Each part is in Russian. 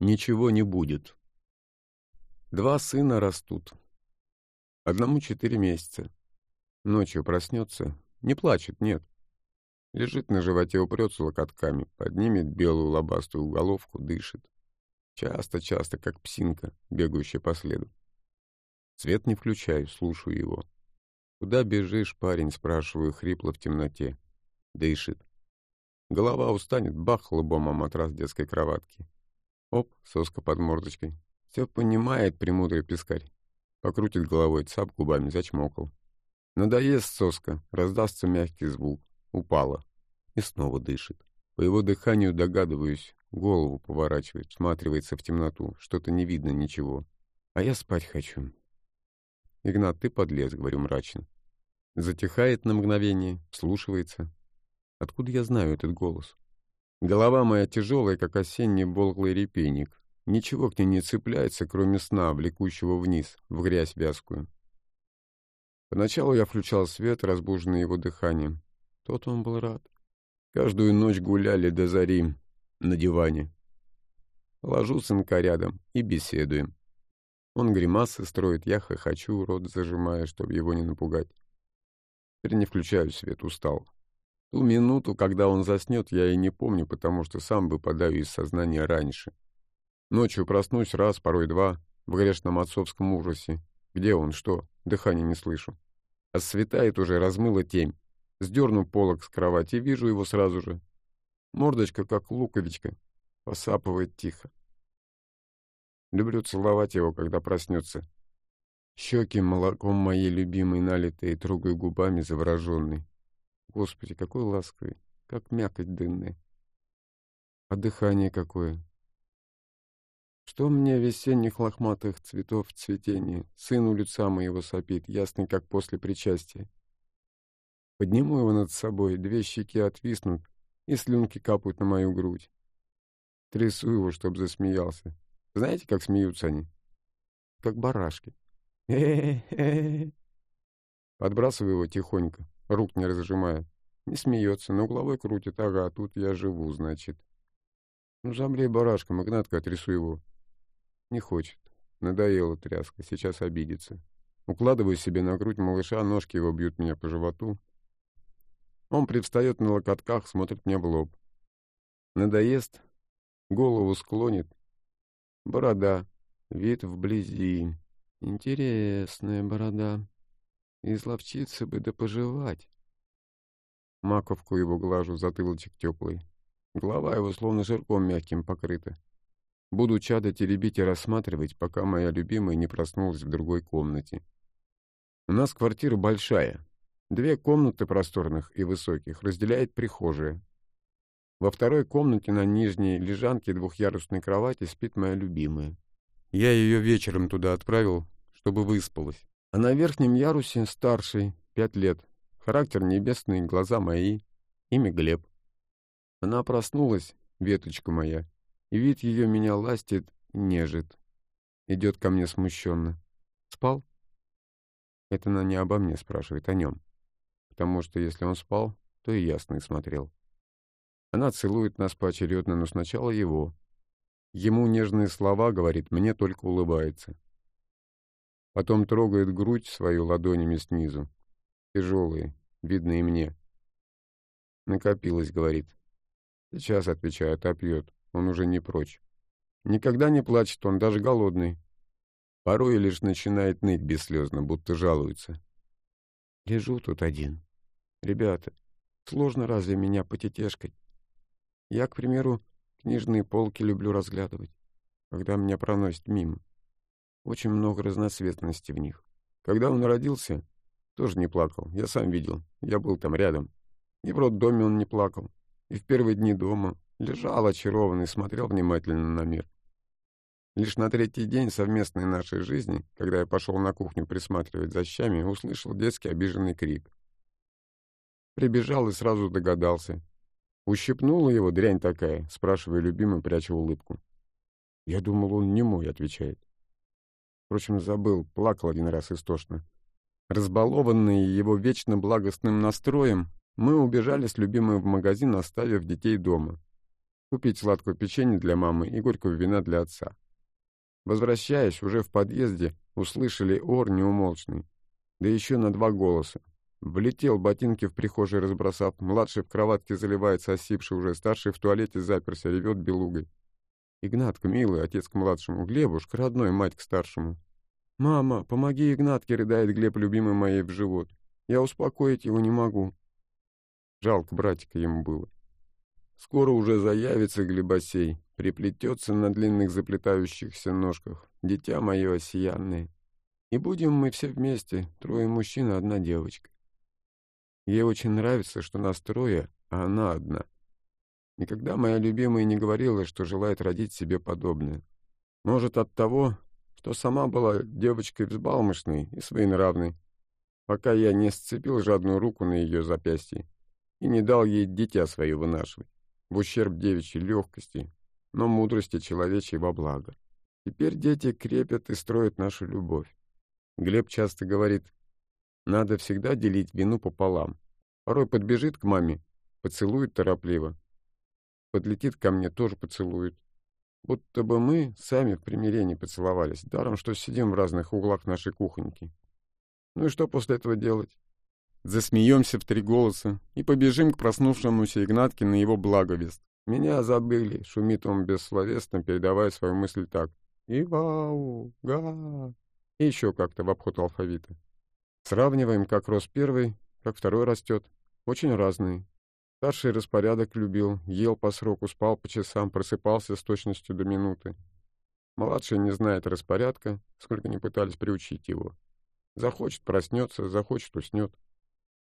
ничего не будет. Два сына растут. Одному четыре месяца. Ночью проснется, не плачет, нет. Лежит на животе, упрется локотками, поднимет белую лобастую головку, дышит. Часто-часто, как псинка, бегающая по следу. Свет не включаю, слушаю его. «Куда бежишь, парень?» — спрашиваю хрипло в темноте. Дышит. Голова устанет, бах лбом о матрас детской кроватки. Оп, соска под мордочкой. Все понимает премудрый пескарь. Покрутит головой, цап губами, зачмокал. Надоест соска, раздастся мягкий звук. Упала. И снова дышит. По его дыханию догадываюсь, голову поворачивает, всматривается в темноту. Что-то не видно ничего. А я спать хочу. «Игнат, ты подлез», — говорю мрачно. Затихает на мгновение, слушается. Откуда я знаю этот голос? Голова моя тяжелая, как осенний волглый репейник. Ничего к ней не цепляется, кроме сна, влекущего вниз, в грязь вязкую. Поначалу я включал свет, разбуженный его дыханием. Тот он был рад. Каждую ночь гуляли до зари на диване. Ложу сынка рядом и беседуем. Он гримасы строит, я хохочу, рот зажимая, чтобы его не напугать. Теперь не включаю свет, устал. Ту минуту, когда он заснет, я и не помню, потому что сам выпадаю из сознания раньше. Ночью проснусь раз, порой два, в грешном отцовском ужасе. Где он, что? Дыхания не слышу. А светает уже, размыла тень. Сдерну полок с кровати вижу его сразу же. Мордочка, как луковичка, посапывает тихо. Люблю целовать его, когда проснется. Щеки молоком моей любимой налитые, трогаю губами завороженный. Господи, какой ласковый, как мякоть дынная. А дыхание какое, что мне весенних лохматых цветов в цветении? Сын у лица моего сопит, ясный, как после причастия. Подниму его над собой, две щеки отвиснут, и слюнки капают на мою грудь. Трясу его, чтоб засмеялся. Знаете, как смеются они? Как барашки. Подбрасываю его тихонько, рук не разжимая. Не смеется, но головой крутит. Ага, тут я живу, значит. Ну, жамлей барашком, Игнатка, трясу его. Не хочет. Надоела тряска, сейчас обидится. Укладываю себе на грудь малыша, ножки его бьют меня по животу. Он привстает на локотках, смотрит мне в лоб. Надоест, голову склонит. Борода, вид вблизи. Интересная борода. Изловчиться бы да пожевать. Маковку его глажу, затылочек теплый. Голова его словно жирком мягким покрыта. Буду чада теребить и рассматривать, пока моя любимая не проснулась в другой комнате. У нас квартира большая. Две комнаты просторных и высоких разделяет прихожая. Во второй комнате на нижней лежанке двухъярусной кровати спит моя любимая. Я ее вечером туда отправил, чтобы выспалась. А на верхнем ярусе старший, пять лет. Характер небесный, глаза мои. Имя Глеб. Она проснулась, веточка моя, и вид ее меня ластит нежит. Идет ко мне смущенно. Спал? Это она не обо мне спрашивает, о нем. Потому что если он спал, то и ясно смотрел. Она целует нас поочередно, но сначала его. Ему нежные слова говорит, мне только улыбается. Потом трогает грудь свою ладонями снизу. Тяжелые, видно и мне. Накопилось, говорит. Сейчас, отвечает, опьет он уже не прочь. Никогда не плачет он, даже голодный. Порой лишь начинает ныть бесслезно, будто жалуется. Лежу тут один. Ребята, сложно разве меня потетешкать? Я, к примеру, книжные полки люблю разглядывать, когда меня проносит мимо. Очень много разноцветности в них. Когда он родился, тоже не плакал. Я сам видел. Я был там рядом. И в роддоме он не плакал. И в первые дни дома. Лежал очарованный, смотрел внимательно на мир. Лишь на третий день совместной нашей жизни, когда я пошел на кухню присматривать за щами, услышал детский обиженный крик. Прибежал и сразу догадался. «Ущипнула его, дрянь такая?» — спрашивая любимый, пряча улыбку. «Я думал, он не мой», — отвечает. Впрочем, забыл, плакал один раз истошно. Разбалованные его вечно благостным настроем, мы убежали с любимым в магазин, оставив детей дома. купить сладкого печенья для мамы и горького вина для отца. Возвращаясь, уже в подъезде услышали ор неумолчный, да еще на два голоса. Влетел ботинки в прихожей разбросав, младший в кроватке заливается осипший уже, старший в туалете заперся, ревет белугой. Игнатка, милый, отец к младшему, Глебушка, родной, мать к старшему. «Мама, помоги Игнатке!» — рыдает Глеб, любимый моей, в живот. «Я успокоить его не могу». Жалко братика ему было. Скоро уже заявится Глебосей, приплетется на длинных заплетающихся ножках. Дитя мое осиянное. И будем мы все вместе, трое мужчин и одна девочка. Ей очень нравится, что нас трое, а она одна. Никогда моя любимая не говорила, что желает родить себе подобное. Может, от того, что сама была девочкой взбалмошной и своенравной, пока я не сцепил жадную руку на ее запястье и не дал ей дитя свое вынашивать, в ущерб девичьей легкости, но мудрости человечьей во благо. Теперь дети крепят и строят нашу любовь. Глеб часто говорит, надо всегда делить вину пополам. Порой подбежит к маме, поцелует торопливо. Подлетит ко мне, тоже поцелует. Будто бы мы сами в примирении поцеловались, даром, что сидим в разных углах нашей кухоньки. Ну и что после этого делать? Засмеемся в три голоса и побежим к проснувшемуся Игнатке на его благовест. Меня забыли, шумит он бессловесно, передавая свою мысль так. Ивау, га. И еще как-то в обход алфавита. Сравниваем, как рос первый, как второй растет. Очень разные. Старший распорядок любил, ел по сроку, спал по часам, просыпался с точностью до минуты. Младший не знает распорядка, сколько не пытались приучить его. Захочет — проснется, захочет — уснет.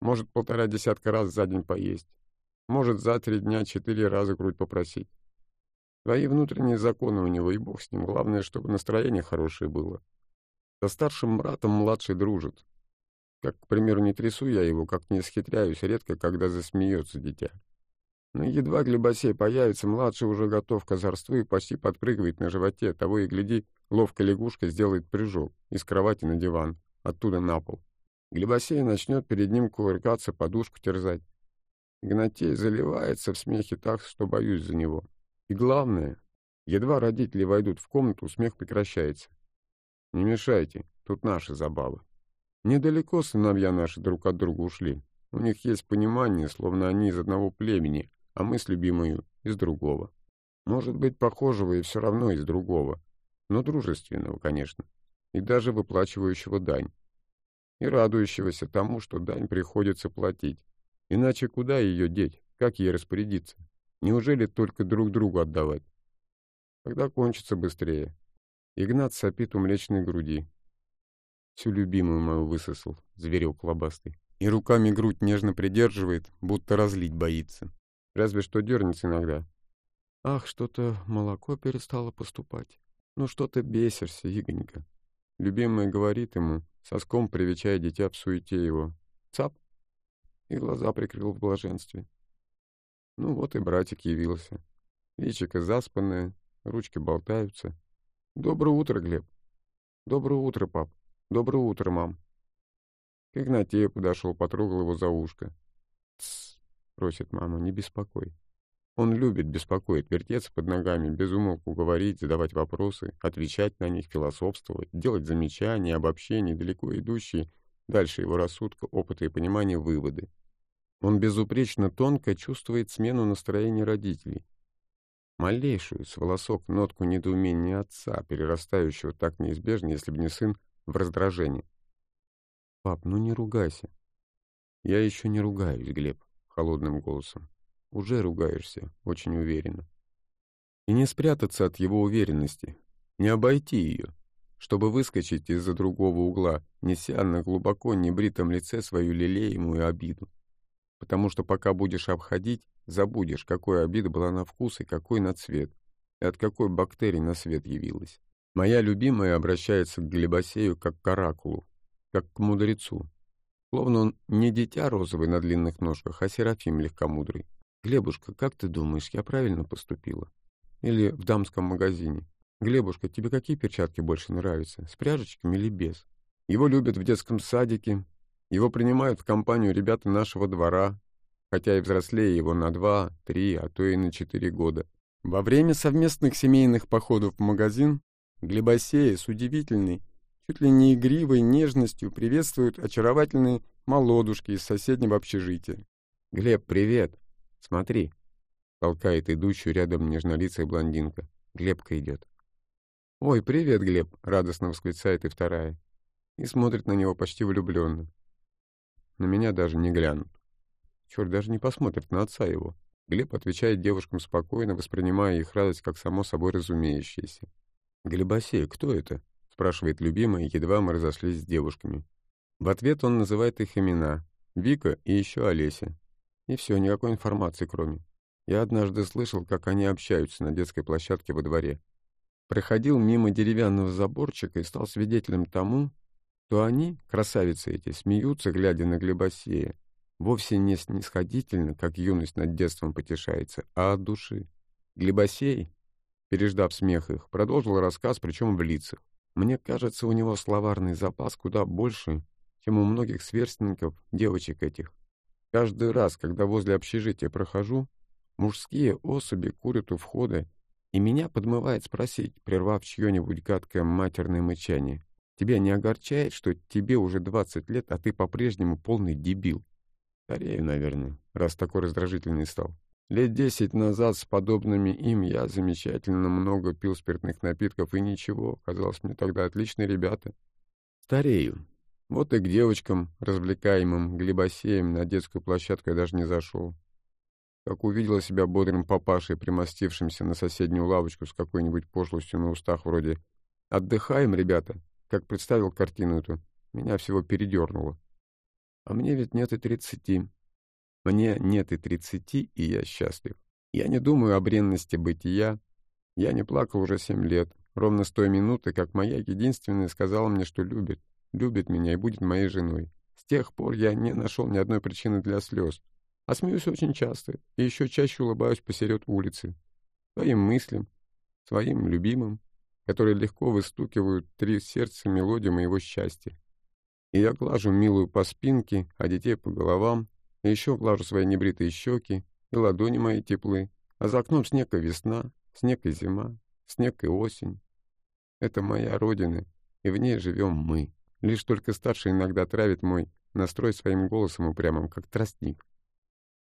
Может полтора десятка раз за день поесть. Может за три дня четыре раза грудь попросить. Свои внутренние законы у него, и бог с ним. Главное, чтобы настроение хорошее было. Со старшим братом младший дружит. Как, к примеру, не трясу я его, как не схитряюсь, редко, когда засмеется дитя. Но едва Глебосей появится, младший уже готов к озорству и почти подпрыгивает на животе. Того и гляди, ловко лягушка сделает прыжок из кровати на диван, оттуда на пол. Глебосей начнет перед ним кувыркаться, подушку терзать. Игнатей заливается в смехе так, что боюсь за него. И главное, едва родители войдут в комнату, смех прекращается. Не мешайте, тут наши забавы. Недалеко сыновья наши друг от друга ушли. У них есть понимание, словно они из одного племени, а мы с любимою из другого. Может быть, похожего и все равно из другого, но дружественного, конечно, и даже выплачивающего дань. И радующегося тому, что дань приходится платить. Иначе куда ее деть, как ей распорядиться? Неужели только друг другу отдавать? Когда кончится быстрее. Игнат сопит у млечной груди, Всю любимую мою высосал, зверек лобастый. И руками грудь нежно придерживает, будто разлить боится. Разве что дернется иногда. Ах, что-то молоко перестало поступать. Ну что ты бесишься, Игонька? Любимая говорит ему, соском привечая дитя в суете его. Цап! И глаза прикрыл в блаженстве. Ну вот и братик явился. Личико заспанное, ручки болтаются. Доброе утро, Глеб. Доброе утро, пап. «Доброе утро, мам». К Игнатею подошел, потрогал его за ушко. «Тссс», — просит мама, — «не беспокой». Он любит беспокоить, вертеться под ногами, без умолку говорить, задавать вопросы, отвечать на них, философствовать, делать замечания, обобщения, далеко идущие, дальше его рассудка, опыта и понимания, выводы. Он безупречно тонко чувствует смену настроения родителей. Малейшую, с волосок, нотку недоумения отца, перерастающего так неизбежно, если бы не сын, в раздражении. «Пап, ну не ругайся». «Я еще не ругаюсь, Глеб», — холодным голосом. «Уже ругаешься, очень уверенно». И не спрятаться от его уверенности, не обойти ее, чтобы выскочить из-за другого угла, неся на глубоко небритом лице свою лелеемую обиду. Потому что пока будешь обходить, забудешь, какой обида была на вкус и какой на цвет, и от какой бактерии на свет явилась. Моя любимая обращается к Глебосею как к оракулу, как к мудрецу. Словно он не дитя розовый на длинных ножках, а Серафим легкомудрый. «Глебушка, как ты думаешь, я правильно поступила?» Или в дамском магазине. «Глебушка, тебе какие перчатки больше нравятся, с пряжечками или без?» Его любят в детском садике, его принимают в компанию ребята нашего двора, хотя и взрослее его на два, три, а то и на четыре года. Во время совместных семейных походов в магазин Глебосея с удивительной, чуть ли не игривой нежностью приветствуют очаровательные молодушки из соседнего общежития. «Глеб, привет! Смотри!» — толкает идущую рядом нежнолицая блондинка. Глебка идет. «Ой, привет, Глеб!» — радостно восклицает и вторая. И смотрит на него почти влюбленно. На меня даже не глянут. Черт, даже не посмотрит на отца его. Глеб отвечает девушкам спокойно, воспринимая их радость как само собой разумеющееся. «Глебосей, кто это?» — спрашивает любимая, едва мы разошлись с девушками. В ответ он называет их имена — Вика и еще Олеся. И все, никакой информации кроме. Я однажды слышал, как они общаются на детской площадке во дворе. Проходил мимо деревянного заборчика и стал свидетелем тому, что они, красавицы эти, смеются, глядя на Глебосея, вовсе не снисходительно, как юность над детством потешается, а от души. Глебосей, переждав смех их, продолжил рассказ, причем в лицах. Мне кажется, у него словарный запас куда больше, чем у многих сверстников девочек этих. Каждый раз, когда возле общежития прохожу, мужские особи курят у входа, и меня подмывает спросить, прервав чье-нибудь гадкое матерное мычание, «Тебя не огорчает, что тебе уже двадцать лет, а ты по-прежнему полный дебил?» Старею, наверное, раз такой раздражительный стал. Лет десять назад с подобными им я замечательно много пил спиртных напитков, и ничего, казалось мне тогда отличные ребята. Старею. Вот и к девочкам, развлекаемым глибосеем, на детскую площадку я даже не зашел. Как увидела себя бодрым папашей, примостившимся на соседнюю лавочку с какой-нибудь пошлостью на устах вроде «Отдыхаем, ребята», как представил картину эту, меня всего передернуло. А мне ведь нет и тридцати. Мне нет и тридцати, и я счастлив. Я не думаю о бренности бытия. Я не плакал уже семь лет, ровно с той минуты, как моя единственная сказала мне, что любит, любит меня и будет моей женой. С тех пор я не нашел ни одной причины для слез. А смеюсь очень часто, и еще чаще улыбаюсь посеред улицы. Своим мыслям, своим любимым, которые легко выстукивают три сердца мелодии моего счастья. И я глажу милую по спинке, а детей по головам, и еще глажу свои небритые щеки, и ладони мои теплы, а за окном снег и весна, снег и зима, снег и осень. Это моя родина, и в ней живем мы. Лишь только старший иногда травит мой настрой своим голосом упрямым, как тростник.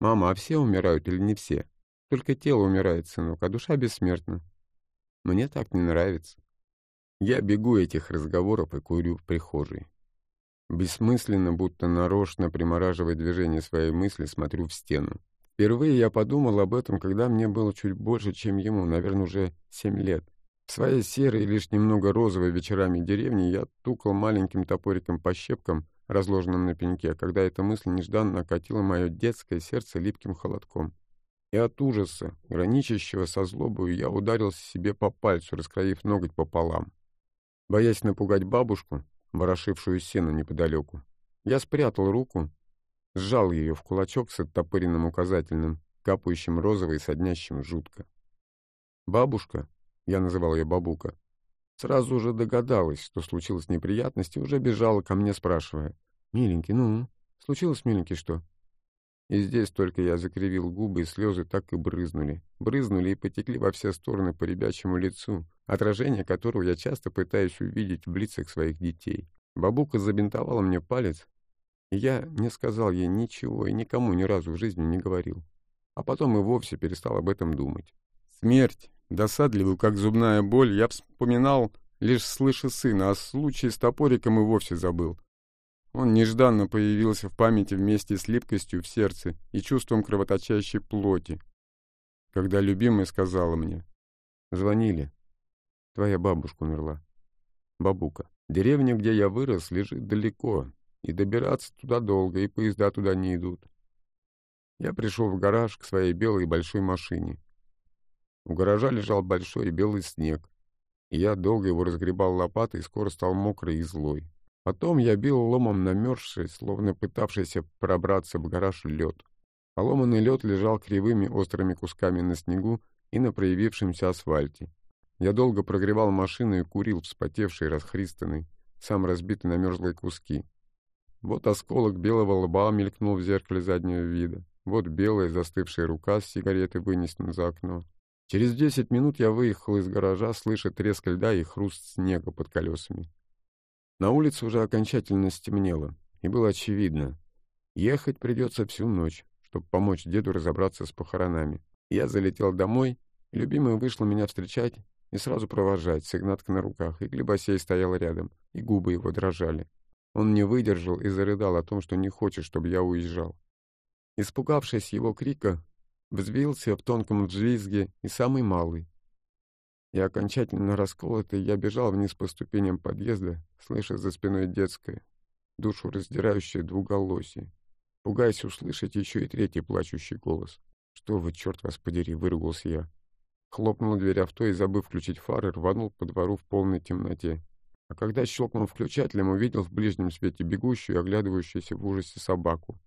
«Мама, а все умирают или не все? Только тело умирает, сынок, а душа бессмертна. Мне так не нравится. Я бегу этих разговоров и курю в прихожей. Бессмысленно, будто нарочно примораживая движение своей мысли, смотрю в стену. Впервые я подумал об этом, когда мне было чуть больше, чем ему, наверное, уже семь лет. В своей серой, лишь немного розовой вечерами деревни я тукал маленьким топориком по щепкам, разложенным на пеньке, когда эта мысль нежданно окатила мое детское сердце липким холодком. И от ужаса, граничащего со злобою, я ударился себе по пальцу, раскроив ноготь пополам. Боясь напугать бабушку, ворошившую сено неподалеку. Я спрятал руку, сжал ее в кулачок с оттопыренным указательным, капающим розовой и соднящим жутко. Бабушка, я называл ее бабука, сразу уже догадалась, что случилась неприятность, и уже бежала ко мне, спрашивая, «Миленький, ну, случилось, миленький, что?» И здесь только я закривил губы, и слезы так и брызнули. Брызнули и потекли во все стороны по ребячьему лицу, отражение которого я часто пытаюсь увидеть в лицах своих детей. Бабука забинтовала мне палец, и я не сказал ей ничего и никому ни разу в жизни не говорил. А потом и вовсе перестал об этом думать. Смерть, досадливую, как зубная боль, я вспоминал, лишь слыша сына, а случай с топориком и вовсе забыл. Он нежданно появился в памяти вместе с липкостью в сердце и чувством кровоточащей плоти. Когда любимая сказала мне, «Звонили, твоя бабушка умерла». Бабука. Деревня, где я вырос, лежит далеко, и добираться туда долго, и поезда туда не идут. Я пришел в гараж к своей белой большой машине. У гаража лежал большой белый снег, и я долго его разгребал лопатой и скоро стал мокрый и злой. Потом я бил ломом намерзший, словно пытавшийся пробраться в гараж лед. Поломанный лед лежал кривыми острыми кусками на снегу и на проявившемся асфальте. Я долго прогревал машину и курил, вспотевший, расхристанный, сам разбитый на мерзлые куски. Вот осколок белого лба мелькнул в зеркале заднего вида. Вот белая застывшая рука с сигаретой вынесена за окно. Через десять минут я выехал из гаража, слыша треск льда и хруст снега под колесами. На улице уже окончательно стемнело, и было очевидно. Ехать придется всю ночь, чтобы помочь деду разобраться с похоронами. Я залетел домой, и любимая вышла меня встречать и сразу провожать, с Игнаткой на руках, и Глебосей стоял рядом, и губы его дрожали. Он не выдержал и зарыдал о том, что не хочет, чтобы я уезжал. Испугавшись его крика, взвился в тонком взвизге и самый малый. И окончательно расколотый, я бежал вниз по ступеням подъезда, слыша за спиной детское, душу раздирающее двуголосие, пугаясь услышать еще и третий плачущий голос. «Что вы, черт вас подери!» — выругался я. Хлопнула дверь авто и, забыв включить фары, рванул по двору в полной темноте. А когда щелкнул включателем, увидел в ближнем свете бегущую и оглядывающуюся в ужасе собаку.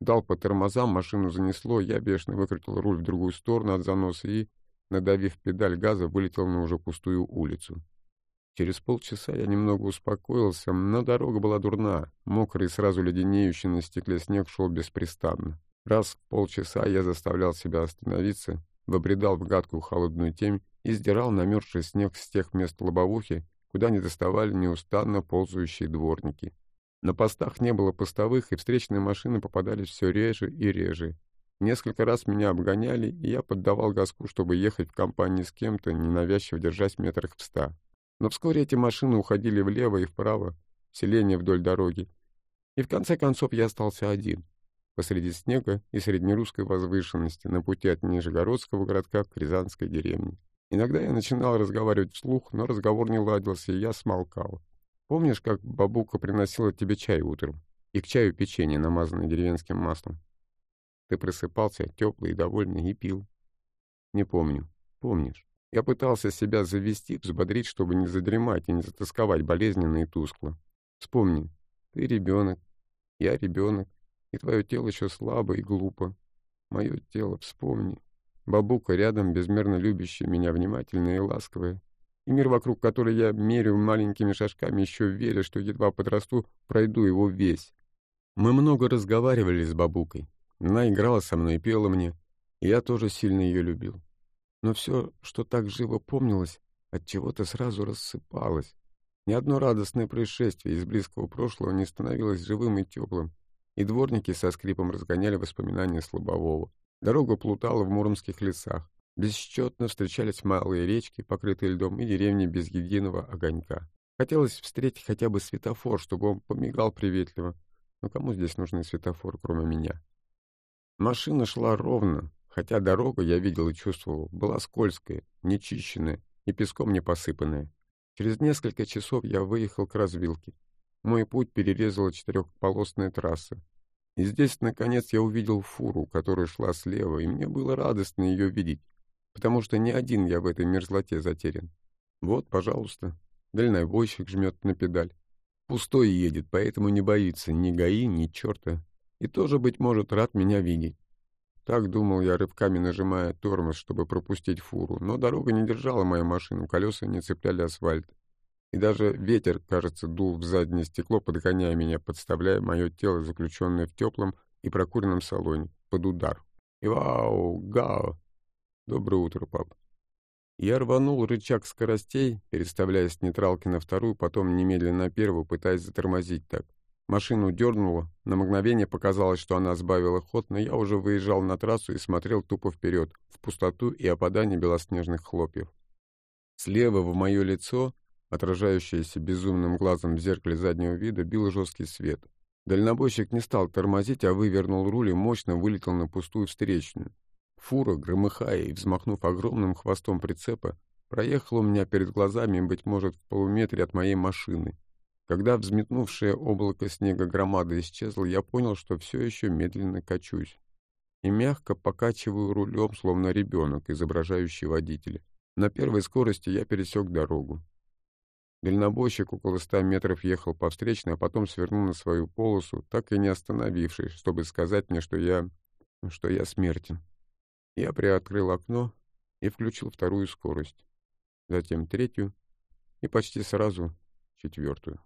Дал по тормозам, машину занесло, я бешено выкрутил руль в другую сторону от заноса и, надавив педаль газа, вылетел на уже пустую улицу. Через полчаса я немного успокоился, но дорога была дурна, мокрый сразу леденеющий на стекле снег шел беспрестанно. Раз в полчаса я заставлял себя остановиться, выбредал в гадкую холодную темь и сдирал намерзший снег с тех мест лобовухи, куда не доставали неустанно ползающие дворники. На постах не было постовых, и встречные машины попадались все реже и реже. Несколько раз меня обгоняли, и я поддавал газку, чтобы ехать в компании с кем-то, ненавязчиво держась метрах в ста. Но вскоре эти машины уходили влево и вправо, в селение вдоль дороги. И в конце концов я остался один, посреди снега и среднерусской возвышенности, на пути от Нижегородского городка к Рязанской деревне. Иногда я начинал разговаривать вслух, но разговор не ладился, и я смолкал. Помнишь, как бабука приносила тебе чай утром? И к чаю печенье, намазанное деревенским маслом. Ты просыпался, теплый довольный, и пил. Не помню. Помнишь? Я пытался себя завести, взбодрить, чтобы не задремать и не затасковать болезненно и тускло. Вспомни, ты ребенок, я ребенок, и твое тело еще слабо и глупо. Мое тело, вспомни. Бабука рядом, безмерно любящая меня, внимательная и ласковая. И мир, вокруг которой я мерю маленькими шажками, еще веря, что едва подрасту, пройду его весь. Мы много разговаривали с бабукой. Она играла со мной и пела мне, и я тоже сильно ее любил. Но все, что так живо помнилось, от чего-то сразу рассыпалось. Ни одно радостное происшествие из близкого прошлого не становилось живым и теплым, и дворники со скрипом разгоняли воспоминания слабового. Дорога плутала в муромских лесах. Бесчетно встречались малые речки, покрытые льдом, и деревни без единого огонька. Хотелось встретить хотя бы светофор, чтобы он помигал приветливо. Но кому здесь нужны светофор, кроме меня? Машина шла ровно, хотя дорога, я видел и чувствовал, была скользкая, нечищенная и песком не посыпанная. Через несколько часов я выехал к развилке. Мой путь перерезала четырехполосная трасса. И здесь, наконец, я увидел фуру, которая шла слева, и мне было радостно ее видеть, потому что не один я в этой мерзлоте затерян. Вот, пожалуйста, дальнобойщик жмет на педаль. Пустой едет, поэтому не боится ни ГАИ, ни черта. И тоже, быть может, рад меня видеть. Так думал я, рывками нажимая тормоз, чтобы пропустить фуру, но дорога не держала мою машину, колеса не цепляли асфальт. И даже ветер, кажется, дул в заднее стекло, подгоняя меня, подставляя мое тело, заключенное в теплом и прокуренном салоне, под удар. И вау, гау! Доброе утро, пап. Я рванул рычаг скоростей, переставляя с нейтралки на вторую, потом немедленно на первую, пытаясь затормозить так. Машину дернуло, на мгновение показалось, что она сбавила ход, но я уже выезжал на трассу и смотрел тупо вперед, в пустоту и опадание белоснежных хлопьев. Слева в мое лицо, отражающееся безумным глазом в зеркале заднего вида, бил жесткий свет. Дальнобойщик не стал тормозить, а вывернул руль и мощно вылетел на пустую встречную. Фура, громыхая и взмахнув огромным хвостом прицепа, проехала у меня перед глазами, быть может, в полуметре от моей машины. Когда взметнувшее облако снега громада исчезла, я понял, что все еще медленно качусь. И мягко покачиваю рулем, словно ребенок, изображающий водителя. На первой скорости я пересек дорогу. Дальнобойщик около ста метров ехал по встречной, а потом свернул на свою полосу, так и не остановившись, чтобы сказать мне, что я... что я смертен. Я приоткрыл окно и включил вторую скорость, затем третью и почти сразу четвертую.